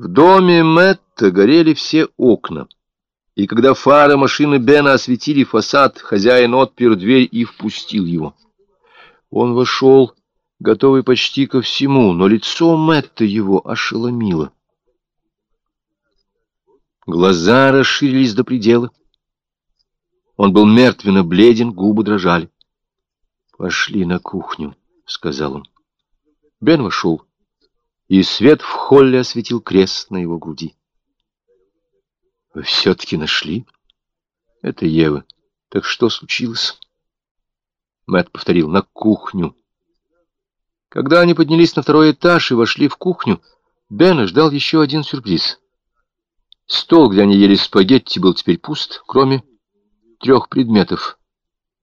В доме Мэтта горели все окна, и когда фары машины Бена осветили фасад, хозяин отпер дверь и впустил его. Он вошел, готовый почти ко всему, но лицо Мэтта его ошеломило. Глаза расширились до предела. Он был мертвенно бледен, губы дрожали. «Пошли на кухню», — сказал он. Бен вошел и свет в холле осветил крест на его груди. «Вы все-таки нашли?» «Это Ева. Так что случилось?» Мэтт повторил, «На кухню». Когда они поднялись на второй этаж и вошли в кухню, Бена ждал еще один сюрприз. Стол, где они ели спагетти, был теперь пуст, кроме трех предметов,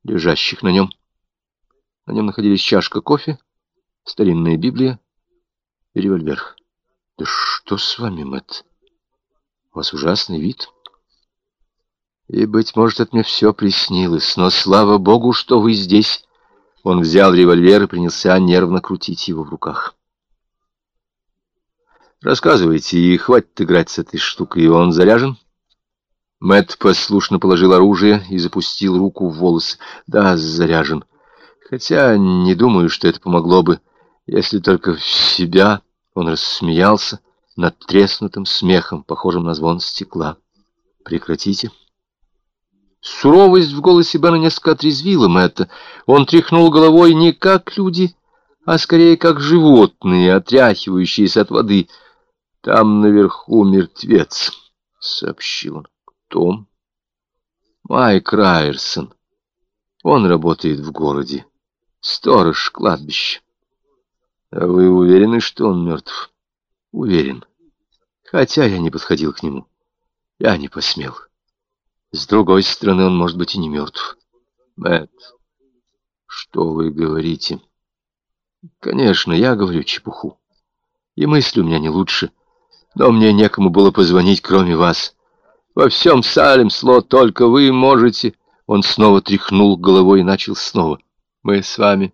лежащих на нем. На нем находились чашка кофе, старинная Библия, и револьвер. «Да что с вами, Мэтт? У вас ужасный вид. И, быть может, это мне все приснилось, но слава богу, что вы здесь». Он взял револьвер и принялся нервно крутить его в руках. «Рассказывайте, и хватит играть с этой штукой, он заряжен?» Мэтт послушно положил оружие и запустил руку в волосы. «Да, заряжен. Хотя не думаю, что это помогло бы, если только в себя...» Он рассмеялся над треснутым смехом, похожим на звон стекла. «Прекратите». Суровость в голосе Бена несколько отрезвила Мэтта. Он тряхнул головой не как люди, а скорее как животные, отряхивающиеся от воды. «Там наверху мертвец», — сообщил он. «Кто?» «Майк Райерсон. Он работает в городе. Сторож кладбища. А вы уверены, что он мертв? Уверен. Хотя я не подходил к нему. Я не посмел. С другой стороны, он может быть и не мертв. Мэтт, что вы говорите? Конечно, я говорю чепуху. И мысли у меня не лучше. Но мне некому было позвонить, кроме вас. Во всем Салемсло только вы можете... Он снова тряхнул головой и начал снова. Мы с вами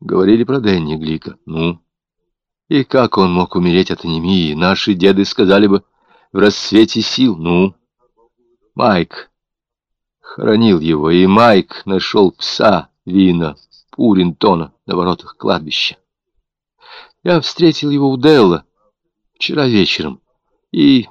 Говорили про Дэнни Глика. Ну? И как он мог умереть от анемии? Наши деды сказали бы в рассвете сил. Ну? Майк хоронил его, и Майк нашел пса Вина Пуринтона на воротах кладбища. Я встретил его у Делла вчера вечером, и